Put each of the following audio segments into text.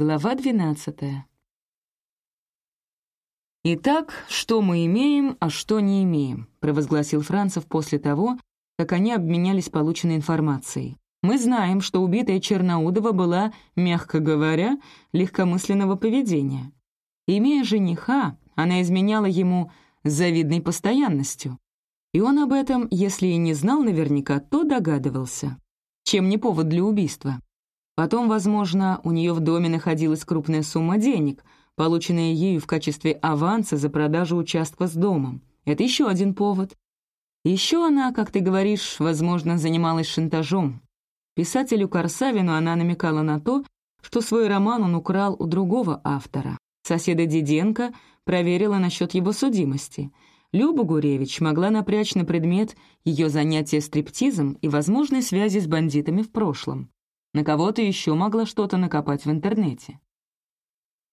Глава двенадцатая. «Итак, что мы имеем, а что не имеем», — провозгласил Францев после того, как они обменялись полученной информацией. «Мы знаем, что убитая Черноудова была, мягко говоря, легкомысленного поведения. Имея жениха, она изменяла ему с завидной постоянностью. И он об этом, если и не знал наверняка, то догадывался. Чем не повод для убийства. Потом, возможно, у нее в доме находилась крупная сумма денег — полученные ею в качестве аванса за продажу участка с домом. Это еще один повод. Еще она, как ты говоришь, возможно, занималась шантажом. Писателю Корсавину она намекала на то, что свой роман он украл у другого автора. Соседа Диденко проверила насчет его судимости. Люба Гуревич могла напрячь на предмет ее занятия стриптизом и возможной связи с бандитами в прошлом. На кого-то еще могла что-то накопать в интернете.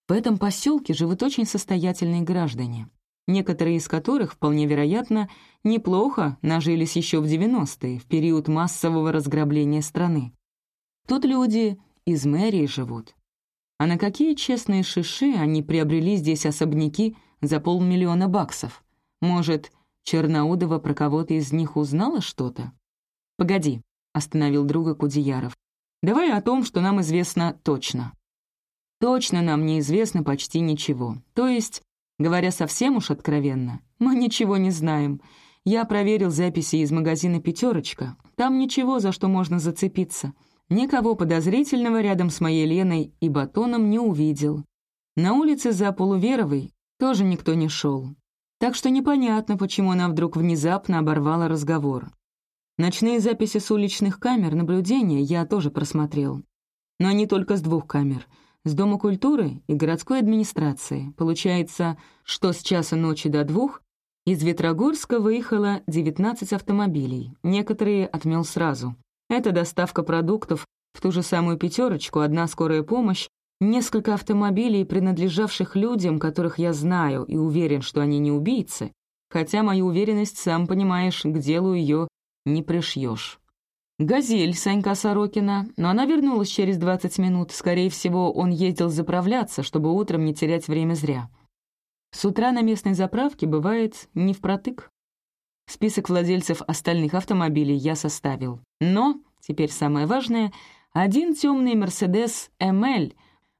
В этом поселке живут очень состоятельные граждане, некоторые из которых, вполне вероятно, неплохо нажились еще в 90-е, в период массового разграбления страны. Тут люди из мэрии живут. А на какие честные шиши они приобрели здесь особняки за полмиллиона баксов? Может, Черноудова про кого-то из них узнала что-то? «Погоди», — остановил друга Кудеяров. «Давай о том, что нам известно точно. Точно нам неизвестно почти ничего. То есть, говоря совсем уж откровенно, мы ничего не знаем. Я проверил записи из магазина «Пятерочка». Там ничего, за что можно зацепиться. Никого подозрительного рядом с моей Леной и Батоном не увидел. На улице за Полуверовой тоже никто не шел. Так что непонятно, почему она вдруг внезапно оборвала разговор. Ночные записи с уличных камер наблюдения я тоже просмотрел. Но они только с двух камер — с Дома культуры и городской администрации. Получается, что с часа ночи до двух из Ветрогорска выехало 19 автомобилей, некоторые отмел сразу. Это доставка продуктов в ту же самую пятерочку, одна скорая помощь, несколько автомобилей, принадлежавших людям, которых я знаю и уверен, что они не убийцы, хотя мою уверенность, сам понимаешь, к делу ее не пришьешь. «Газель» Санька Сорокина, но она вернулась через 20 минут. Скорее всего, он ездил заправляться, чтобы утром не терять время зря. С утра на местной заправке бывает не впротык. Список владельцев остальных автомобилей я составил. Но, теперь самое важное, один темный «Мерседес МЛ»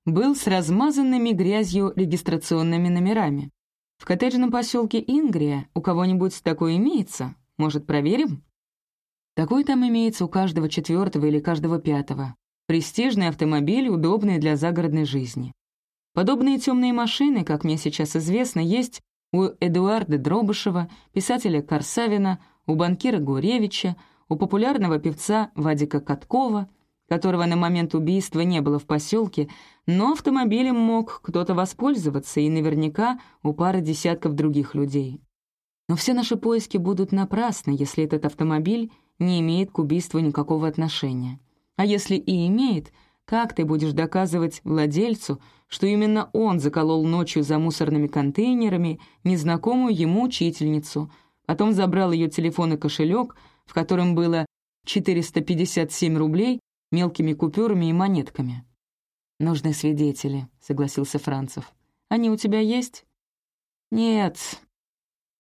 был с размазанными грязью регистрационными номерами. В коттеджном поселке Ингрия у кого-нибудь такое имеется? Может, проверим? Такой там имеется у каждого четвертого или каждого пятого. Престижный автомобиль, удобный для загородной жизни. Подобные темные машины, как мне сейчас известно, есть у Эдуарда Дробышева, писателя Корсавина, у банкира Гуревича, у популярного певца Вадика Каткова, которого на момент убийства не было в поселке, но автомобилем мог кто-то воспользоваться и наверняка у пары десятков других людей. Но все наши поиски будут напрасны, если этот автомобиль не имеет к убийству никакого отношения. А если и имеет, как ты будешь доказывать владельцу, что именно он заколол ночью за мусорными контейнерами незнакомую ему учительницу, потом забрал ее телефон и кошелек, в котором было 457 рублей мелкими купюрами и монетками. «Нужны свидетели», — согласился Францев. «Они у тебя есть?» «Нет,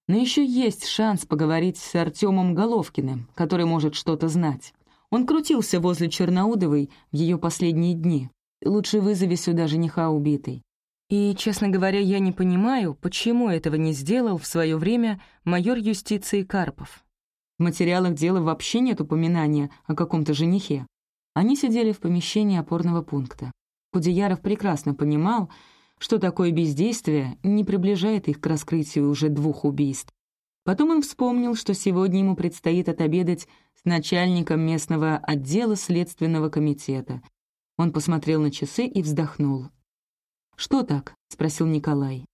но еще есть шанс поговорить с Артемом Головкиным, который может что-то знать. Он крутился возле Черноудовой в ее последние дни. Лучше вызови сюда жениха убитой. И, честно говоря, я не понимаю, почему этого не сделал в свое время майор юстиции Карпов. В материалах дела вообще нет упоминания о каком-то женихе. Они сидели в помещении опорного пункта. Кудеяров прекрасно понимал, что такое бездействие не приближает их к раскрытию уже двух убийств. Потом он вспомнил, что сегодня ему предстоит отобедать с начальником местного отдела Следственного комитета. Он посмотрел на часы и вздохнул. «Что так?» — спросил Николай.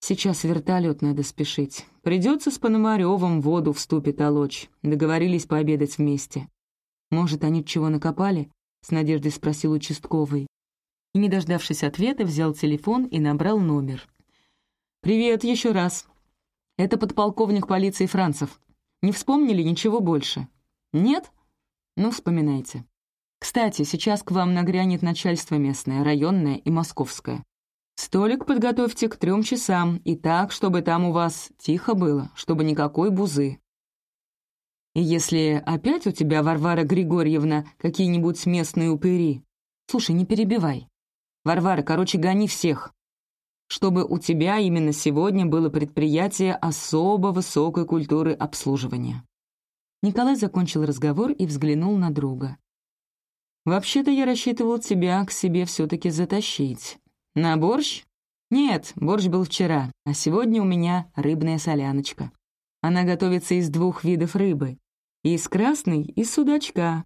«Сейчас вертолет надо спешить. Придется с Пономаревым воду в ступе толочь. Договорились пообедать вместе». «Может, они чего накопали?» — с надеждой спросил участковый и, не дождавшись ответа, взял телефон и набрал номер. «Привет еще раз. Это подполковник полиции Францев. Не вспомнили ничего больше? Нет? Ну, вспоминайте». Кстати, сейчас к вам нагрянет начальство местное, районное и московское. Столик подготовьте к трем часам, и так, чтобы там у вас тихо было, чтобы никакой бузы. И если опять у тебя, Варвара Григорьевна, какие-нибудь местные упыри... Слушай, не перебивай. Варвара, короче, гони всех. Чтобы у тебя именно сегодня было предприятие особо высокой культуры обслуживания. Николай закончил разговор и взглянул на друга. «Вообще-то я рассчитывал тебя к себе все-таки затащить. На борщ? Нет, борщ был вчера, а сегодня у меня рыбная соляночка. Она готовится из двух видов рыбы. Из красной и судачка.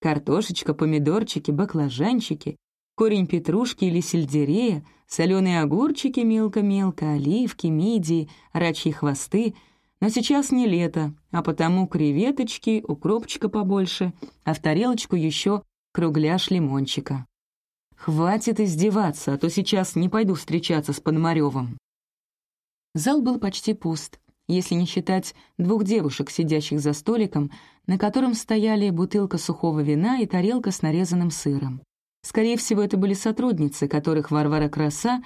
Картошечка, помидорчики, баклажанчики, корень петрушки или сельдерея, соленые огурчики мелко-мелко, оливки, мидии, рачьи хвосты. Но сейчас не лето, а потому креветочки, укропчика побольше, а в тарелочку еще кругляш лимончика. Хватит издеваться, а то сейчас не пойду встречаться с Пономарёвым. Зал был почти пуст если не считать двух девушек, сидящих за столиком, на котором стояли бутылка сухого вина и тарелка с нарезанным сыром. Скорее всего, это были сотрудницы, которых Варвара Краса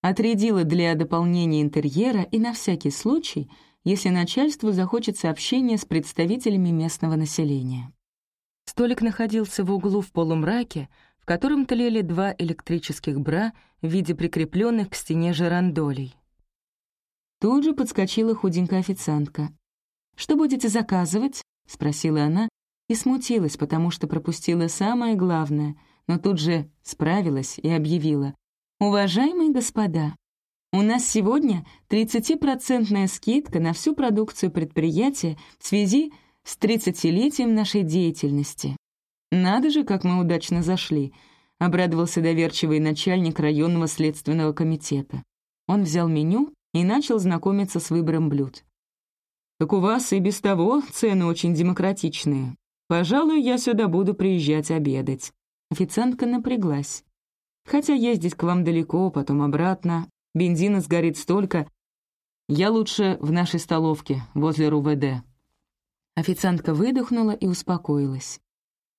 отрядила для дополнения интерьера и на всякий случай, если начальству захочется общения с представителями местного населения. Столик находился в углу в полумраке, в котором тлели два электрических бра в виде прикрепленных к стене жерандолей. Тут же подскочила худенькая официантка. «Что будете заказывать?» — спросила она и смутилась, потому что пропустила самое главное, но тут же справилась и объявила. «Уважаемые господа, у нас сегодня 30% скидка на всю продукцию предприятия в связи с 30-летием нашей деятельности. Надо же, как мы удачно зашли», — обрадовался доверчивый начальник районного следственного комитета. Он взял меню и начал знакомиться с выбором блюд. «Так у вас и без того цены очень демократичные. Пожалуй, я сюда буду приезжать обедать». Официантка напряглась. «Хотя ездить к вам далеко, потом обратно. Бензина сгорит столько. Я лучше в нашей столовке, возле РУВД». Официантка выдохнула и успокоилась.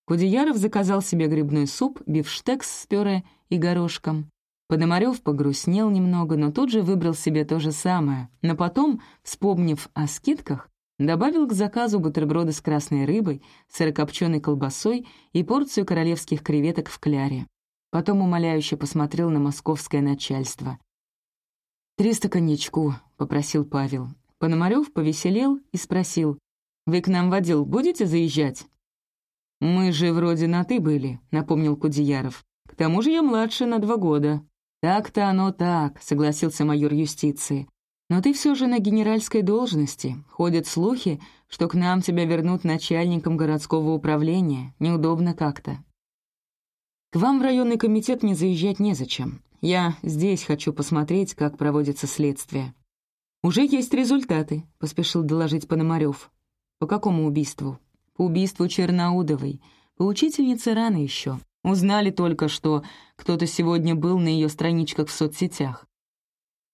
Кудеяров заказал себе грибной суп, бифштекс с пюре и горошком. Пономарёв погрустнел немного, но тут же выбрал себе то же самое, но потом, вспомнив о скидках, добавил к заказу бутерброды с красной рыбой, сырокопченой колбасой и порцию королевских креветок в кляре. Потом умоляюще посмотрел на московское начальство. «Триста коньячку», — попросил Павел. Пономарёв повеселел и спросил, «Вы к нам в отдел будете заезжать?» «Мы же вроде на «ты» были», — напомнил Кудеяров. «К тому же я младше на два года». «Так-то оно так», — согласился майор юстиции. «Но ты все же на генеральской должности. Ходят слухи, что к нам тебя вернут начальником городского управления. Неудобно как-то». «К вам в районный комитет не заезжать незачем. Я здесь хочу посмотреть, как проводится следствие». «Уже есть результаты», — поспешил доложить Пономарев. «По какому убийству?» «По убийству Черноудовой. По учительнице рано еще. Узнали только, что кто-то сегодня был на ее страничках в соцсетях.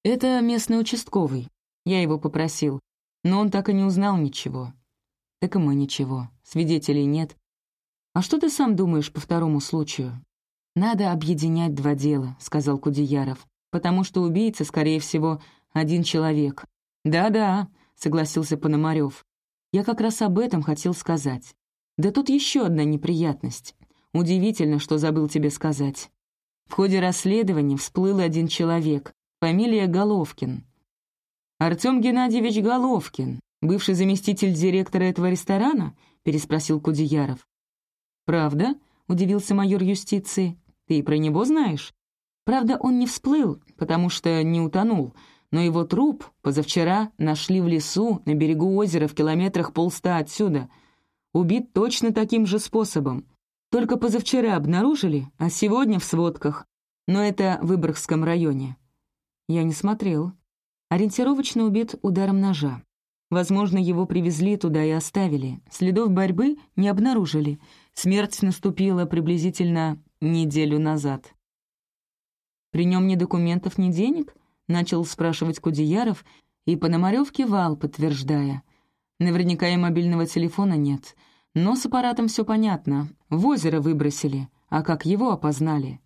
Это местный участковый. Я его попросил, но он так и не узнал ничего. Так и мы ничего, свидетелей нет. А что ты сам думаешь по второму случаю? Надо объединять два дела, сказал Кудеяров, потому что убийца, скорее всего, один человек. Да-да, согласился Пономарев. Я как раз об этом хотел сказать. Да тут еще одна неприятность. Удивительно, что забыл тебе сказать. В ходе расследования всплыл один человек, фамилия Головкин. «Артем Геннадьевич Головкин, бывший заместитель директора этого ресторана?» — переспросил Кудеяров. «Правда?» — удивился майор юстиции. «Ты про него знаешь?» «Правда, он не всплыл, потому что не утонул, но его труп позавчера нашли в лесу на берегу озера в километрах полста отсюда. Убит точно таким же способом. Только позавчера обнаружили, а сегодня в сводках. Но это в Выборгском районе. Я не смотрел. Ориентировочно убит ударом ножа. Возможно, его привезли туда и оставили. Следов борьбы не обнаружили. Смерть наступила приблизительно неделю назад. «При нем ни документов, ни денег?» — начал спрашивать Кудеяров, и Пономарёв кивал, подтверждая. «Наверняка и мобильного телефона нет. Но с аппаратом все понятно. В озеро выбросили, а как его опознали?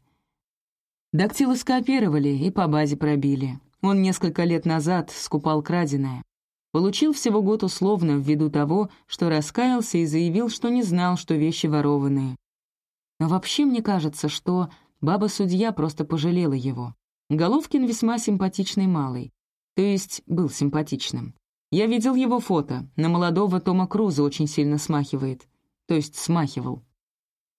Дактилоскопировали и по базе пробили. Он несколько лет назад скупал краденое. Получил всего год условно ввиду того, что раскаялся и заявил, что не знал, что вещи ворованные. Но вообще мне кажется, что баба-судья просто пожалела его. Головкин весьма симпатичный малый. То есть был симпатичным. Я видел его фото. На молодого Тома Круза очень сильно смахивает. То есть смахивал.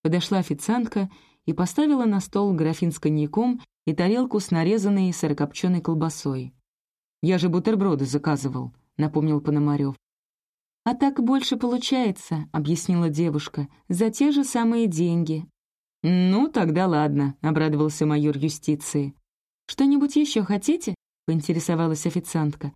Подошла официантка и поставила на стол графин с коньяком и тарелку с нарезанной сырокопченой колбасой. «Я же бутерброды заказывал», — напомнил Пономарев. «А так больше получается», — объяснила девушка, — «за те же самые деньги». «Ну, тогда ладно», — обрадовался майор юстиции. «Что-нибудь еще хотите?» — поинтересовалась официантка.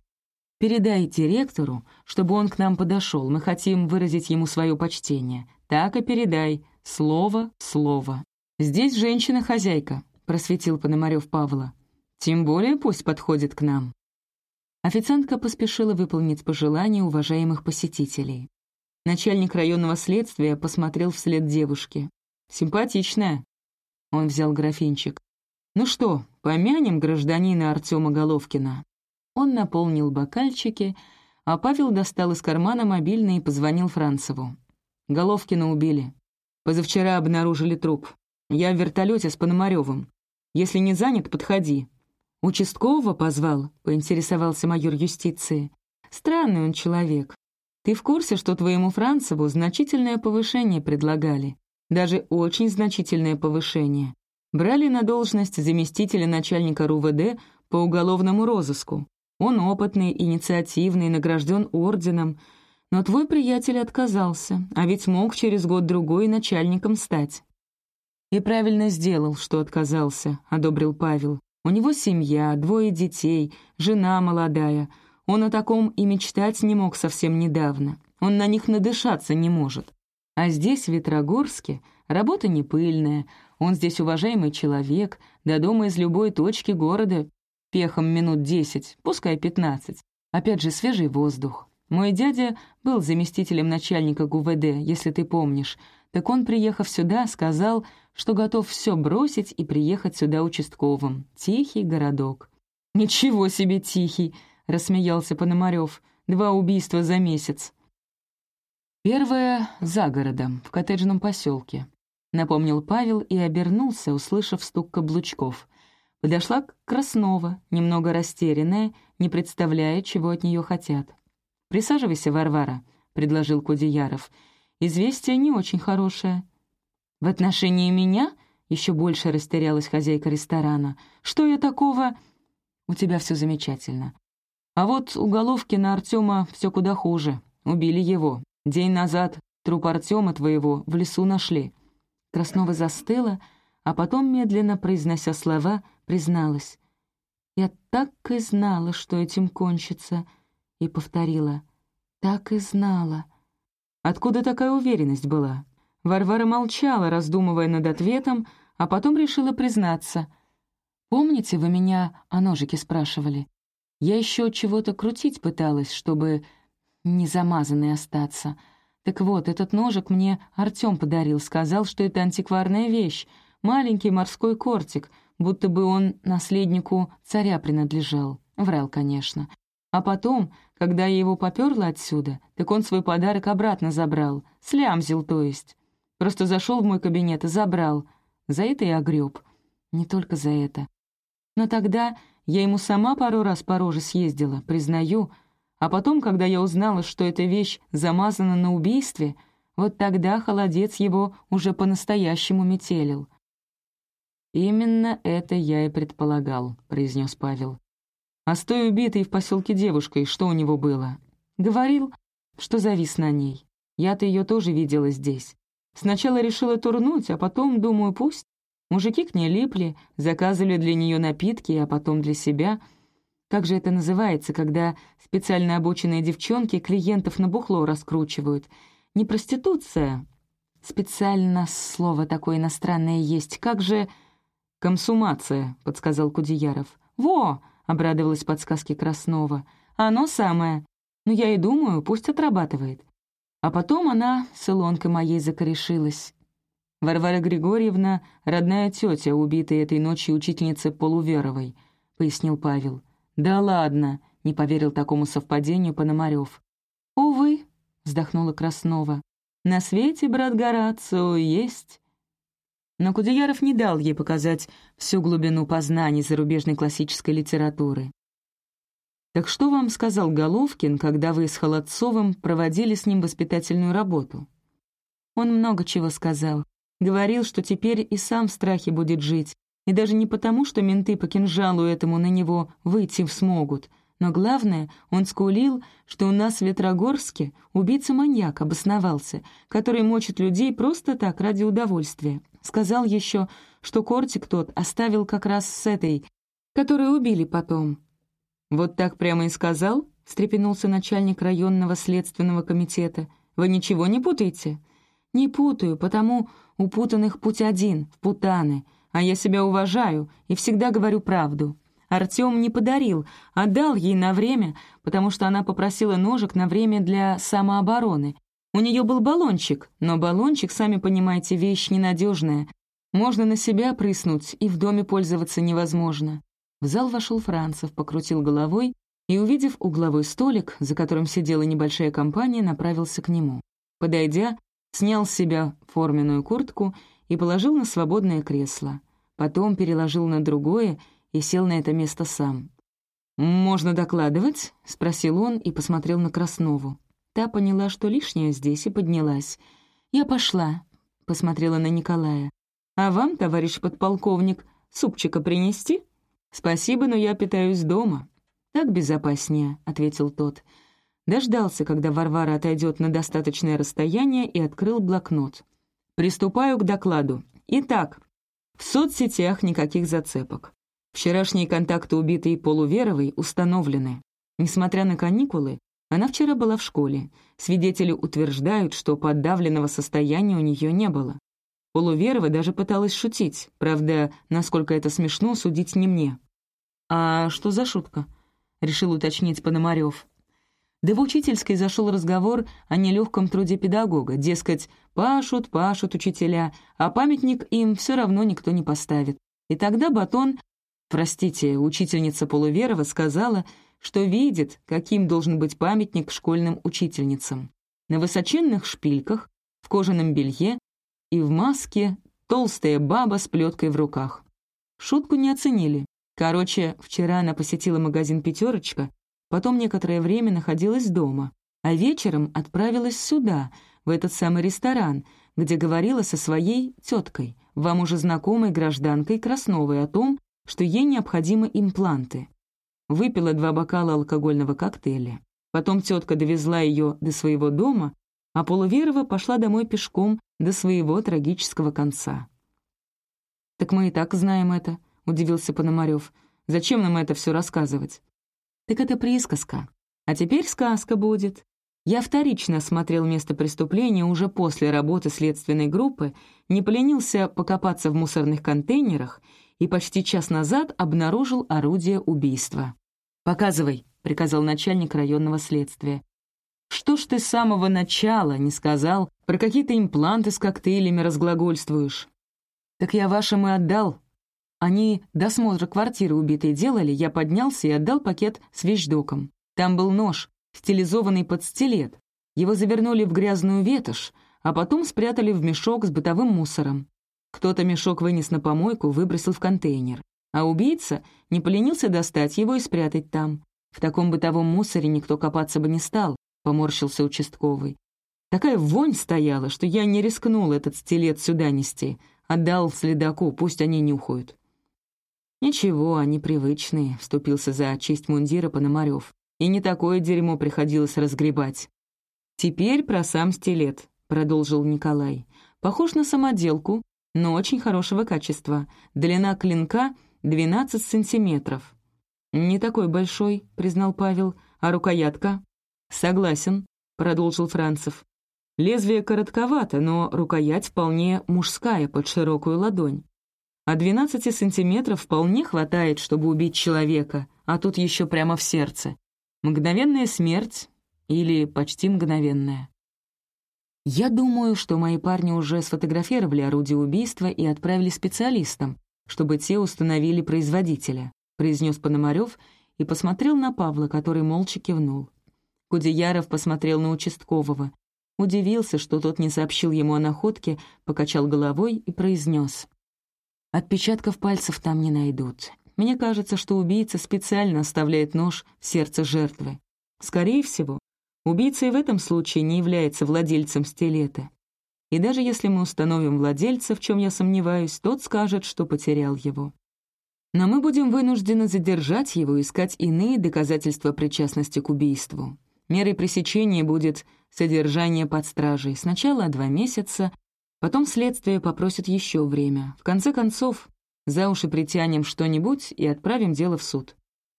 «Передайте ректору, чтобы он к нам подошел. Мы хотим выразить ему свое почтение. Так и передай. Слово — слово». «Здесь женщина-хозяйка», — просветил Пономарев Павла. «Тем более пусть подходит к нам». Официантка поспешила выполнить пожелания уважаемых посетителей. Начальник районного следствия посмотрел вслед девушке. «Симпатичная». Он взял графинчик. «Ну что, помянем гражданина Артема Головкина». Он наполнил бокальчики, а Павел достал из кармана мобильный и позвонил Францеву. Головкина убили. Позавчера обнаружили труп. Я в вертолете с Пономаревым. Если не занят, подходи. «Участкового позвал?» — поинтересовался майор юстиции. «Странный он человек. Ты в курсе, что твоему Францеву значительное повышение предлагали? Даже очень значительное повышение. Брали на должность заместителя начальника РУВД по уголовному розыску. Он опытный, инициативный, награжден орденом. Но твой приятель отказался, а ведь мог через год-другой начальником стать». «И правильно сделал, что отказался», — одобрил Павел. У него семья, двое детей, жена молодая. Он о таком и мечтать не мог совсем недавно. Он на них надышаться не может. А здесь, в Ветрогорске, работа не пыльная. Он здесь уважаемый человек, до дома из любой точки города пехом минут десять, пускай пятнадцать. Опять же, свежий воздух. Мой дядя был заместителем начальника ГУВД, если ты помнишь. Так он, приехав сюда, сказал, что готов все бросить и приехать сюда участковым. Тихий городок. «Ничего себе тихий!» — рассмеялся Пономарев. «Два убийства за месяц». Первое — за городом, в коттеджном поселке. Напомнил Павел и обернулся, услышав стук каблучков. Подошла к Краснова, немного растерянная, не представляя, чего от нее хотят. «Присаживайся, Варвара», — предложил Кудеяров. «Известие не очень хорошее». «В отношении меня?» — еще больше растерялась хозяйка ресторана. «Что я такого?» «У тебя все замечательно. А вот у Головкина Артема все куда хуже. Убили его. День назад труп Артема твоего в лесу нашли». Краснова застыла, а потом, медленно произнося слова, призналась. «Я так и знала, что этим кончится», и повторила. «Так и знала». Откуда такая уверенность была? Варвара молчала, раздумывая над ответом, а потом решила признаться. «Помните, вы меня о ножике спрашивали? Я еще чего-то крутить пыталась, чтобы не замазанной остаться. Так вот, этот ножик мне Артем подарил, сказал, что это антикварная вещь, маленький морской кортик, будто бы он наследнику царя принадлежал. Врал, конечно. А потом, когда я его поперла отсюда, так он свой подарок обратно забрал, слямзил, то есть. Просто зашел в мой кабинет и забрал. За это и огреб. Не только за это. Но тогда я ему сама пару раз по роже съездила, признаю. А потом, когда я узнала, что эта вещь замазана на убийстве, вот тогда холодец его уже по-настоящему метелил. «Именно это я и предполагал», — произнес Павел. «А с той убитой в поселке девушкой, что у него было?» «Говорил, что завис на ней. Я-то ее тоже видела здесь. Сначала решила турнуть, а потом, думаю, пусть. Мужики к ней липли, заказывали для нее напитки, а потом для себя. Как же это называется, когда специально обученные девчонки клиентов на бухло раскручивают? Не проституция. Специально слово такое иностранное есть. Как же... «Консумация», — подсказал Кудеяров. «Во!» — обрадовалась подсказке Краснова. «Оно самое. Но я и думаю, пусть отрабатывает. А потом она с Илонкой моей закорешилась. Варвара Григорьевна — родная тетя, убитая этой ночью учительницы Полуверовой, — пояснил Павел. «Да ладно», — не поверил такому совпадению Пономарев. «Увы», — вздохнула Краснова, — «на свете, брат Горацио, есть». Но Кудеяров не дал ей показать всю глубину познаний зарубежной классической литературы. «Так что вам сказал Головкин, когда вы с Холодцовым проводили с ним воспитательную работу?» Он много чего сказал. Говорил, что теперь и сам в страхе будет жить, и даже не потому, что менты по кинжалу этому на него выйти смогут, но главное, он скулил, что у нас в Ветрогорске убийца-маньяк обосновался, который мочит людей просто так, ради удовольствия. Сказал еще, что кортик тот оставил как раз с этой, которую убили потом. «Вот так прямо и сказал?» — встрепенулся начальник районного следственного комитета. «Вы ничего не путаете?» «Не путаю, потому у путанных путь один, в путаны, а я себя уважаю и всегда говорю правду. Артем не подарил, а дал ей на время, потому что она попросила ножик на время для самообороны. У нее был баллончик, но баллончик, сами понимаете, вещь ненадежная. Можно на себя прыснуть, и в доме пользоваться невозможно. В зал вошел Францев, покрутил головой и, увидев угловой столик, за которым сидела небольшая компания, направился к нему. Подойдя, снял с себя форменную куртку и положил на свободное кресло. Потом переложил на другое и сел на это место сам. «Можно докладывать?» — спросил он и посмотрел на Краснову. Та поняла, что лишняя здесь, и поднялась. «Я пошла», — посмотрела на Николая. «А вам, товарищ подполковник, супчика принести?» «Спасибо, но я питаюсь дома». «Так безопаснее», — ответил тот. Дождался, когда Варвара отойдет на достаточное расстояние и открыл блокнот. «Приступаю к докладу. Итак, в соцсетях никаких зацепок. Вчерашние контакты убитой Полуверовой установлены. Несмотря на каникулы, она вчера была в школе. Свидетели утверждают, что подавленного состояния у нее не было. Полуверова даже пыталась шутить, правда, насколько это смешно, судить не мне. «А что за шутка?» — решил уточнить Пономарев. Да в учительской зашел разговор о нелегком труде педагога, дескать, пашут, пашут учителя, а памятник им все равно никто не поставит. И тогда Батон, простите, учительница Полуверова сказала, что видит, каким должен быть памятник школьным учительницам. На высоченных шпильках, в кожаном белье и в маске толстая баба с плеткой в руках. Шутку не оценили. Короче, вчера она посетила магазин «Пятерочка», Потом некоторое время находилась дома, а вечером отправилась сюда, в этот самый ресторан, где говорила со своей теткой, вам уже знакомой гражданкой Красновой о том, что ей необходимы импланты. Выпила два бокала алкогольного коктейля. Потом тетка довезла ее до своего дома, а Полуверова пошла домой пешком до своего трагического конца. «Так мы и так знаем это», — удивился Пономарев. «Зачем нам это все рассказывать?» Так это присказка. А теперь сказка будет. Я вторично осмотрел место преступления уже после работы следственной группы, не поленился покопаться в мусорных контейнерах и почти час назад обнаружил орудие убийства. «Показывай», — приказал начальник районного следствия. «Что ж ты с самого начала не сказал, про какие-то импланты с коктейлями разглагольствуешь?» «Так я вашим и отдал», они досмотр квартиры убитой делали, я поднялся и отдал пакет с вещдоком. Там был нож, стилизованный под стилет. Его завернули в грязную ветошь, а потом спрятали в мешок с бытовым мусором. Кто-то мешок вынес на помойку, выбросил в контейнер. А убийца не поленился достать его и спрятать там. В таком бытовом мусоре никто копаться бы не стал, поморщился участковый. Такая вонь стояла, что я не рискнул этот стилет сюда нести. Отдал следаку, пусть они нюхают. «Ничего, они привычные», — вступился за честь мундира Пономарев. «И не такое дерьмо приходилось разгребать». «Теперь про сам стилет», — продолжил Николай. «Похож на самоделку, но очень хорошего качества. Длина клинка — 12 сантиметров». «Не такой большой», — признал Павел. «А рукоятка?» «Согласен», — продолжил Францев. «Лезвие коротковато, но рукоять вполне мужская, под широкую ладонь. А 12 сантиметров вполне хватает, чтобы убить человека, а тут еще прямо в сердце. Мгновенная смерть или почти мгновенная. «Я думаю, что мои парни уже сфотографировали орудие убийства и отправили специалистам, чтобы те установили производителя», — произнес Пономарев и посмотрел на Павла, который молча кивнул. Кудеяров посмотрел на участкового. Удивился, что тот не сообщил ему о находке, покачал головой и произнес. «Отпечатков пальцев там не найдут. Мне кажется, что убийца специально оставляет нож в сердце жертвы. Скорее всего, Убийца и в этом случае не является владельцем стилета. И даже если мы установим владельца, в чем я сомневаюсь, тот скажет, что потерял его. Но мы будем вынуждены задержать его и искать иные доказательства причастности к убийству. Мерой пресечения будет содержание под стражей. Сначала два месяца, потом следствие попросит еще время. В конце концов, за уши притянем что-нибудь и отправим дело в суд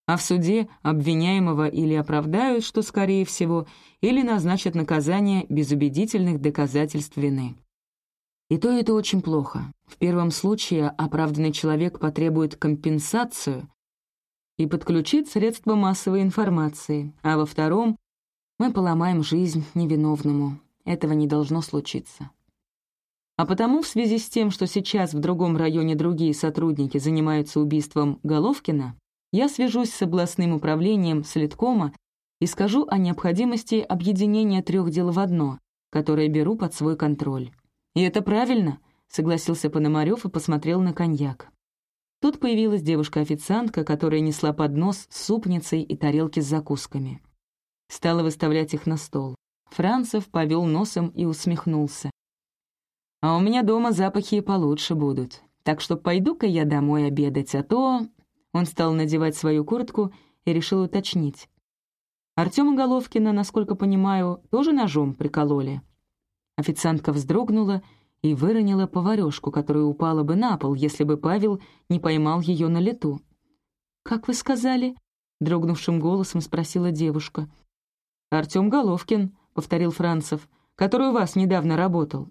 а в суде обвиняемого или оправдают, что скорее всего, или назначат наказание без убедительных доказательств вины. И то, и то очень плохо. В первом случае оправданный человек потребует компенсацию и подключит средства массовой информации, а во втором мы поломаем жизнь невиновному. Этого не должно случиться. А потому в связи с тем, что сейчас в другом районе другие сотрудники занимаются убийством Головкина, я свяжусь с областным управлением Следкома и скажу о необходимости объединения трех дел в одно, которое беру под свой контроль. «И это правильно», — согласился Пономарев и посмотрел на коньяк. Тут появилась девушка-официантка, которая несла поднос с супницей и тарелки с закусками. Стала выставлять их на стол. Францев повел носом и усмехнулся. «А у меня дома запахи получше будут, так что пойду-ка я домой обедать, а то он стал надевать свою куртку и решил уточнить. Артема Головкина, насколько понимаю, тоже ножом прикололи. Официантка вздрогнула и выронила поварёшку, которая упала бы на пол, если бы Павел не поймал ее на лету. «Как вы сказали?» — дрогнувшим голосом спросила девушка. «Артем Головкин», — повторил Францев, «который у вас недавно работал».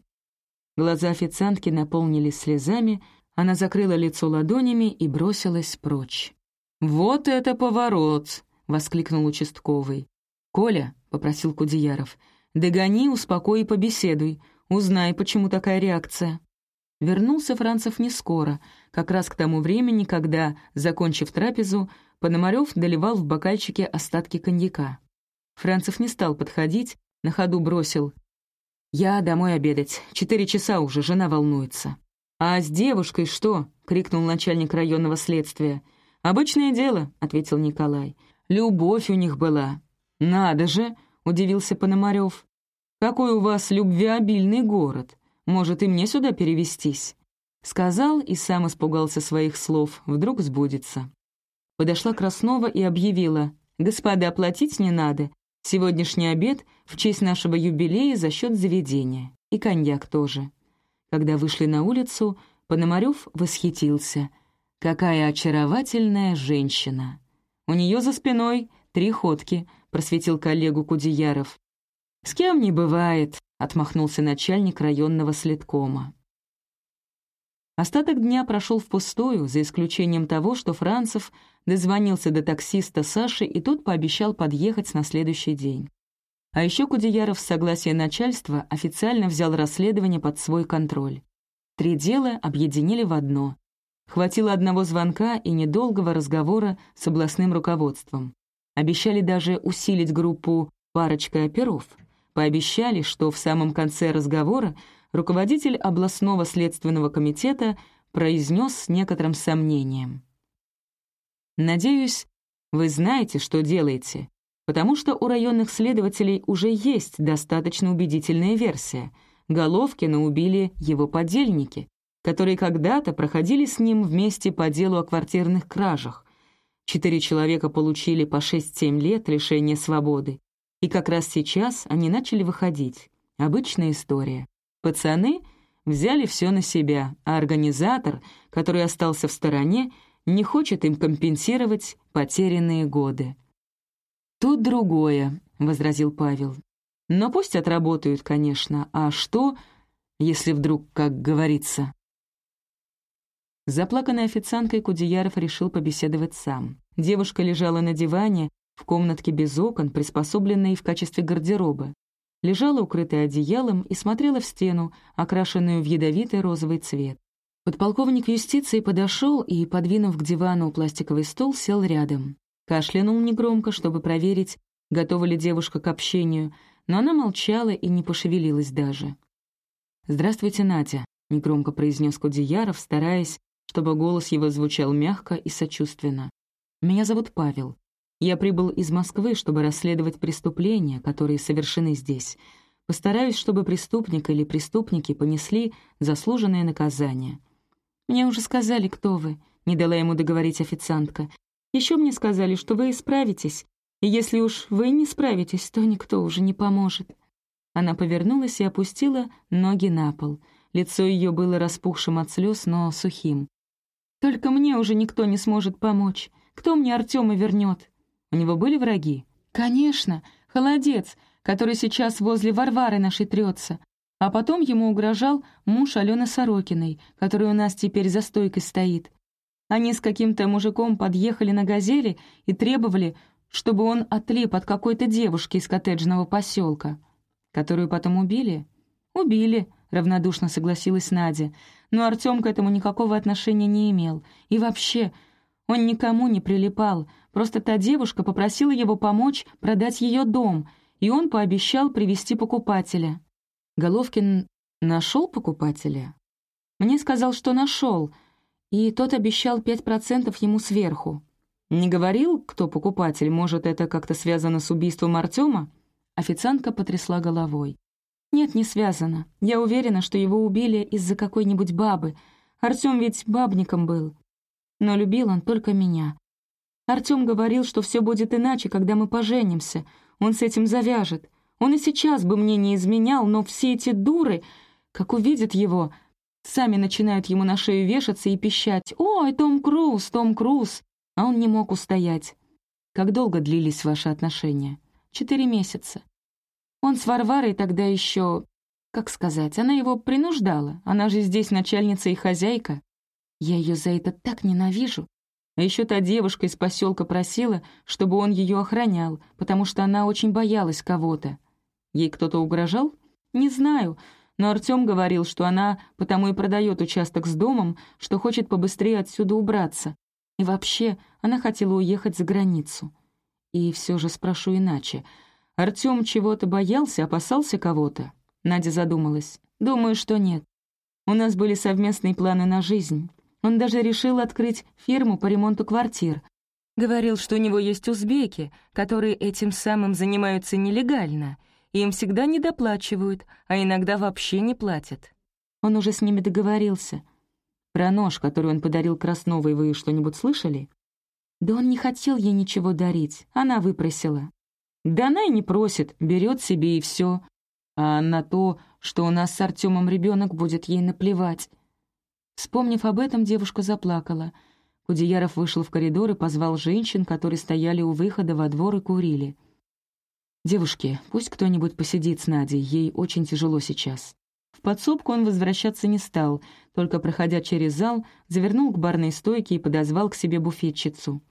Глаза официантки наполнились слезами, она закрыла лицо ладонями и бросилась прочь. «Вот это поворот!» — воскликнул участковый. «Коля», — попросил Кудеяров, — «догони, успокой и побеседуй. Узнай, почему такая реакция». Вернулся Францев не скоро, как раз к тому времени, когда, закончив трапезу, Пономарев доливал в бокальчике остатки коньяка. Францев не стал подходить, на ходу бросил. «Я домой обедать. Четыре часа уже, жена волнуется». «А с девушкой что?» — крикнул начальник районного следствия. «Обычное дело», — ответил Николай. «Любовь у них была». «Надо же!» — удивился Пономарев. «Какой у вас любвеобильный город. Может, и мне сюда перевестись?» Сказал и сам испугался своих слов. Вдруг сбудется. Подошла Краснова и объявила. «Господа, оплатить не надо. Сегодняшний обед в честь нашего юбилея за счет заведения. И коньяк тоже». Когда вышли на улицу, Пономарев восхитился. «Какая очаровательная женщина!» «У нее за спиной три ходки», — просветил коллегу Кудеяров. «С кем не бывает», — отмахнулся начальник районного следкома. Остаток дня прошел впустую, за исключением того, что Францев дозвонился до таксиста Саши, и тот пообещал подъехать на следующий день. А еще Кудеяров с согласия начальства официально взял расследование под свой контроль. Три дела объединили в одно. Хватило одного звонка и недолгого разговора с областным руководством. Обещали даже усилить группу парочкой оперов. Пообещали, что в самом конце разговора руководитель областного следственного комитета произнес с некоторым сомнением. «Надеюсь, вы знаете, что делаете потому что у районных следователей уже есть достаточно убедительная версия. Головкина убили его подельники, которые когда-то проходили с ним вместе по делу о квартирных кражах. Четыре человека получили по 6-7 лет лишения свободы. И как раз сейчас они начали выходить. Обычная история. Пацаны взяли все на себя, а организатор, который остался в стороне, не хочет им компенсировать потерянные годы. «Тут другое», — возразил Павел. «Но пусть отработают, конечно. А что, если вдруг, как говорится...» Заплаканной официанткой Кудеяров решил побеседовать сам. Девушка лежала на диване, в комнатке без окон, приспособленной в качестве гардероба. лежала укрытая одеялом и смотрела в стену, окрашенную в ядовитый розовый цвет. Подполковник юстиции подошел и, подвинув к дивану пластиковый стол, сел рядом. Кашлянул негромко, чтобы проверить, готова ли девушка к общению, но она молчала и не пошевелилась даже. «Здравствуйте, Надя», — негромко произнес Кудеяров, стараясь, чтобы голос его звучал мягко и сочувственно. «Меня зовут Павел. Я прибыл из Москвы, чтобы расследовать преступления, которые совершены здесь. Постараюсь, чтобы преступник или преступники понесли заслуженное наказание». «Мне уже сказали, кто вы», — не дала ему договорить официантка. «Еще мне сказали, что вы исправитесь, и если уж вы не справитесь, то никто уже не поможет». Она повернулась и опустила ноги на пол. Лицо ее было распухшим от слез, но сухим. «Только мне уже никто не сможет помочь. Кто мне Артема вернет? У него были враги?» «Конечно, холодец, который сейчас возле Варвары нашей трется. А потом ему угрожал муж Алены Сорокиной, который у нас теперь за стойкой стоит. Они с каким-то мужиком подъехали на «Газели» и требовали, чтобы он отлип от какой-то девушки из коттеджного поселка. Которую потом убили? Убили, равнодушно согласилась Надя. Но Артем к этому никакого отношения не имел. И вообще, он никому не прилипал. Просто та девушка попросила его помочь продать ее дом, и он пообещал привести покупателя. Головкин нашел покупателя? Мне сказал, что нашел, и тот обещал пять процентов ему сверху. Не говорил, кто покупатель, может, это как-то связано с убийством Артема? Официантка потрясла головой. «Нет, не связано. Я уверена, что его убили из-за какой-нибудь бабы. Артём ведь бабником был. Но любил он только меня. Артём говорил, что все будет иначе, когда мы поженимся. Он с этим завяжет. Он и сейчас бы мне не изменял, но все эти дуры, как увидят его, сами начинают ему на шею вешаться и пищать «Ой, Том Круз, Том Круз!» А он не мог устоять. Как долго длились ваши отношения? Четыре месяца. Он с Варварой тогда еще, как сказать, она его принуждала. Она же здесь начальница и хозяйка. Я ее за это так ненавижу. А еще та девушка из поселка просила, чтобы он ее охранял, потому что она очень боялась кого-то. Ей кто-то угрожал? Не знаю, но Артем говорил, что она потому и продает участок с домом, что хочет побыстрее отсюда убраться. И вообще, она хотела уехать за границу. И все же спрошу иначе. Артём чего-то боялся, опасался кого-то? Надя задумалась. Думаю, что нет. У нас были совместные планы на жизнь. Он даже решил открыть фирму по ремонту квартир. Говорил, что у него есть узбеки, которые этим самым занимаются нелегально. Им всегда недоплачивают, а иногда вообще не платят. Он уже с ними договорился. Про нож, который он подарил Красновой, вы что-нибудь слышали? Да он не хотел ей ничего дарить, она выпросила. Да она и не просит, берет себе и все. А на то, что у нас с Артемом ребенок будет ей наплевать. Вспомнив об этом, девушка заплакала. Кудеяров вышел в коридор и позвал женщин, которые стояли у выхода во двор и курили. «Девушки, пусть кто-нибудь посидит с Надей, ей очень тяжело сейчас». В подсобку он возвращаться не стал, только, проходя через зал, завернул к барной стойке и подозвал к себе буфетчицу.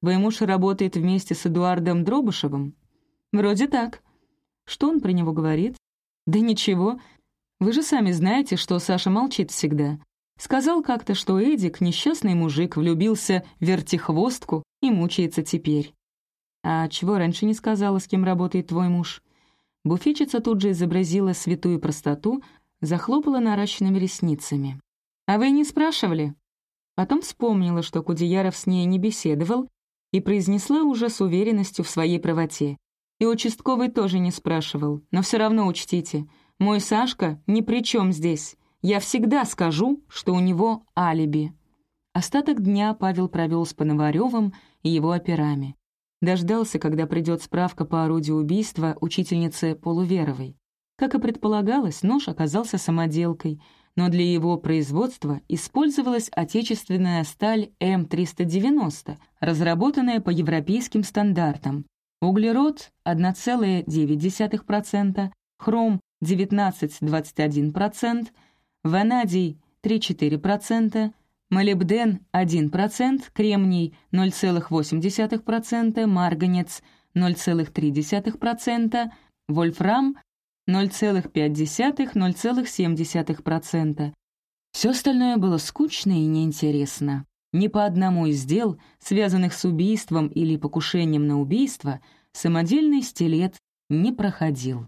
«Твой муж работает вместе с Эдуардом Дробышевым?» «Вроде так». «Что он про него говорит?» «Да ничего. Вы же сами знаете, что Саша молчит всегда. Сказал как-то, что Эдик, несчастный мужик, влюбился в вертихвостку и мучается теперь». «А чего раньше не сказала, с кем работает твой муж?» Буфетчица тут же изобразила святую простоту, захлопала наращенными ресницами. «А вы не спрашивали?» Потом вспомнила, что Кудеяров с ней не беседовал, и произнесла уже с уверенностью в своей правоте. И участковый тоже не спрашивал, но все равно учтите, мой Сашка ни при чем здесь. Я всегда скажу, что у него алиби. Остаток дня Павел провел с Пономаревым и его операми. Дождался, когда придет справка по орудию убийства учительницы Полуверовой. Как и предполагалось, нож оказался самоделкой, но для его производства использовалась отечественная сталь М390, разработанная по европейским стандартам. Углерод 1,9%, хром 19-21%, ванадий 3-4%, молибден 1%, кремний 0,8%, марганец 0,3%, вольфрам 0,5-0,7%. Все остальное было скучно и неинтересно. Ни по одному из дел, связанных с убийством или покушением на убийство, самодельный стилет не проходил.